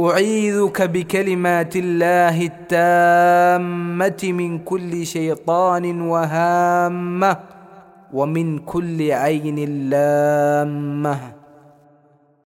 أعيذك بكلمات الله التامة من كل شيطان وهامة ومن كل عين لامة.